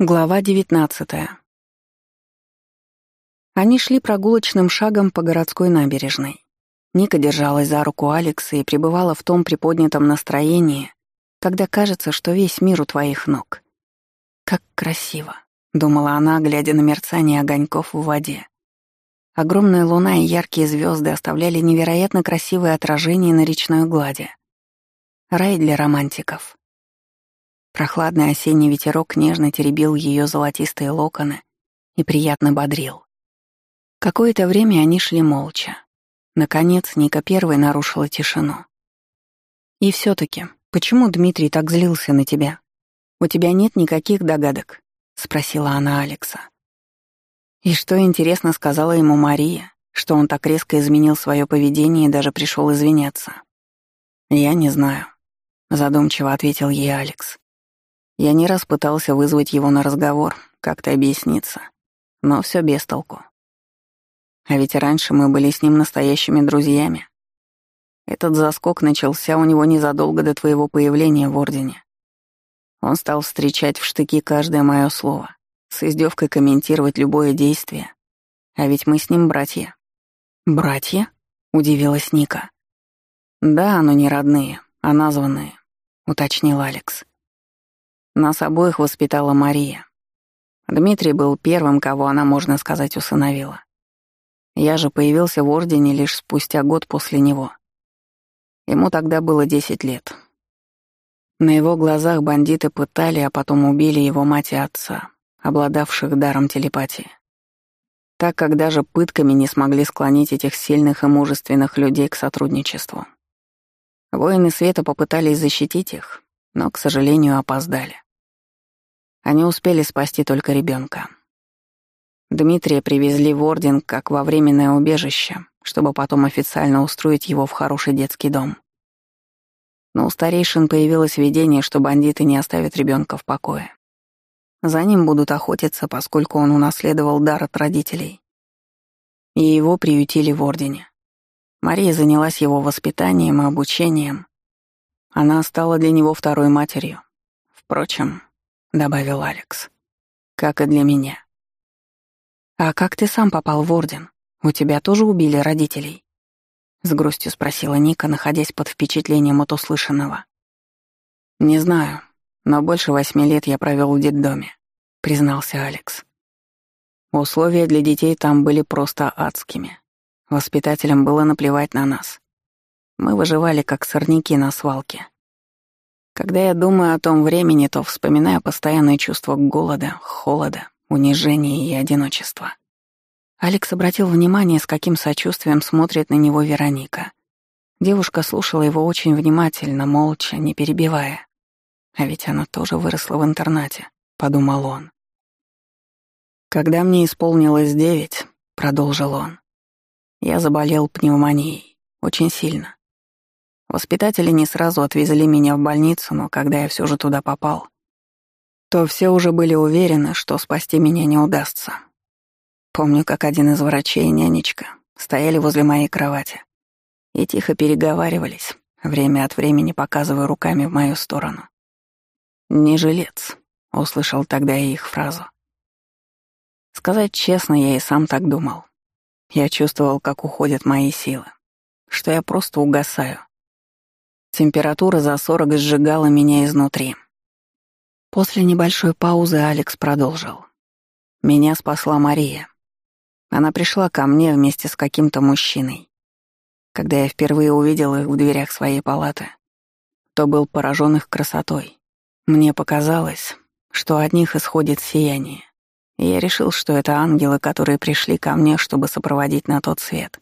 Глава девятнадцатая. Они шли прогулочным шагом по городской набережной. Ника держалась за руку Алекса и пребывала в том приподнятом настроении, когда кажется, что весь мир у твоих ног. «Как красиво», — думала она, глядя на мерцание огоньков в воде. Огромная луна и яркие звезды оставляли невероятно красивые отражения на речной глади. Рай для романтиков. Прохладный осенний ветерок нежно теребил ее золотистые локоны и приятно бодрил. Какое-то время они шли молча. Наконец, Ника первой нарушила тишину. «И все таки почему Дмитрий так злился на тебя? У тебя нет никаких догадок?» — спросила она Алекса. И что, интересно, сказала ему Мария, что он так резко изменил свое поведение и даже пришел извиняться? «Я не знаю», — задумчиво ответил ей Алекс. Я не раз пытался вызвать его на разговор, как-то объясниться, но все без толку. А ведь раньше мы были с ним настоящими друзьями. Этот заскок начался у него незадолго до твоего появления в Ордене. Он стал встречать в штыки каждое мое слово, с издевкой комментировать любое действие. А ведь мы с ним братья. «Братья?» — удивилась Ника. «Да, но не родные, а названные», — уточнил Алекс. Нас обоих воспитала Мария. Дмитрий был первым, кого она, можно сказать, усыновила. Я же появился в Ордене лишь спустя год после него. Ему тогда было десять лет. На его глазах бандиты пытали, а потом убили его мать и отца, обладавших даром телепатии. Так как даже пытками не смогли склонить этих сильных и мужественных людей к сотрудничеству. Воины света попытались защитить их, но, к сожалению, опоздали. Они успели спасти только ребенка. Дмитрия привезли в Орден как во временное убежище, чтобы потом официально устроить его в хороший детский дом. Но у старейшин появилось видение, что бандиты не оставят ребенка в покое. За ним будут охотиться, поскольку он унаследовал дар от родителей. И его приютили в Ордене. Мария занялась его воспитанием и обучением. Она стала для него второй матерью. Впрочем, — добавил Алекс. «Как и для меня». «А как ты сам попал в Орден? У тебя тоже убили родителей?» С грустью спросила Ника, находясь под впечатлением от услышанного. «Не знаю, но больше восьми лет я провел в детдоме», — признался Алекс. Условия для детей там были просто адскими. Воспитателям было наплевать на нас. Мы выживали как сорняки на свалке. Когда я думаю о том времени, то вспоминаю постоянное чувство голода, холода, унижения и одиночества. Алекс обратил внимание, с каким сочувствием смотрит на него Вероника. Девушка слушала его очень внимательно, молча, не перебивая. А ведь она тоже выросла в интернате, подумал он. Когда мне исполнилось девять, продолжил он, я заболел пневмонией, очень сильно. Воспитатели не сразу отвезли меня в больницу, но когда я все же туда попал, то все уже были уверены, что спасти меня не удастся. Помню, как один из врачей и нянечка стояли возле моей кровати и тихо переговаривались, время от времени показывая руками в мою сторону. «Не жилец», — услышал тогда я их фразу. Сказать честно, я и сам так думал. Я чувствовал, как уходят мои силы, что я просто угасаю, Температура за сорок сжигала меня изнутри. После небольшой паузы Алекс продолжил. Меня спасла Мария. Она пришла ко мне вместе с каким-то мужчиной. Когда я впервые увидел их в дверях своей палаты, то был поражен их красотой. Мне показалось, что от них исходит сияние. И я решил, что это ангелы, которые пришли ко мне, чтобы сопроводить на тот свет.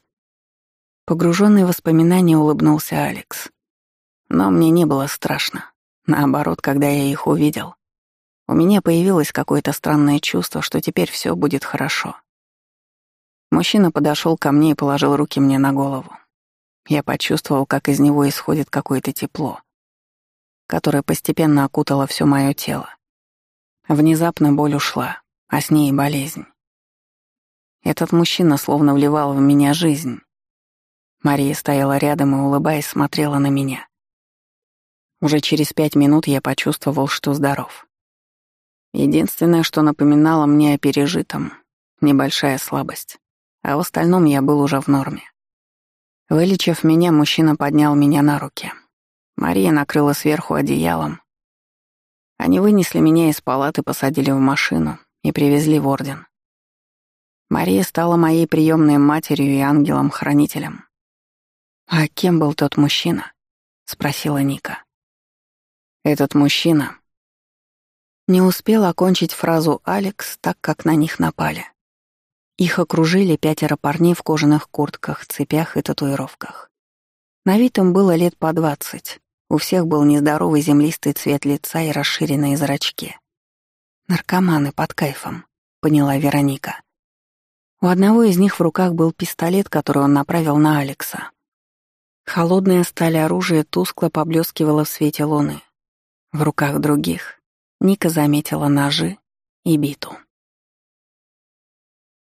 Погруженный в воспоминания улыбнулся Алекс. Но мне не было страшно. Наоборот, когда я их увидел, у меня появилось какое-то странное чувство, что теперь все будет хорошо. Мужчина подошел ко мне и положил руки мне на голову. Я почувствовал, как из него исходит какое-то тепло, которое постепенно окутало все мое тело. Внезапно боль ушла, а с ней болезнь. Этот мужчина словно вливал в меня жизнь. Мария стояла рядом и, улыбаясь, смотрела на меня. Уже через пять минут я почувствовал, что здоров. Единственное, что напоминало мне о пережитом — небольшая слабость. А в остальном я был уже в норме. Вылечив меня, мужчина поднял меня на руки. Мария накрыла сверху одеялом. Они вынесли меня из палаты, посадили в машину и привезли в Орден. Мария стала моей приемной матерью и ангелом-хранителем. «А кем был тот мужчина?» — спросила Ника. «Этот мужчина...» Не успел окончить фразу Алекс, так как на них напали. Их окружили пятеро парней в кожаных куртках, цепях и татуировках. На вид им было лет по двадцать. У всех был нездоровый землистый цвет лица и расширенные зрачки. «Наркоманы под кайфом», — поняла Вероника. У одного из них в руках был пистолет, который он направил на Алекса. Холодная сталь оружия тускло поблескивала в свете луны. В руках других Ника заметила ножи и биту.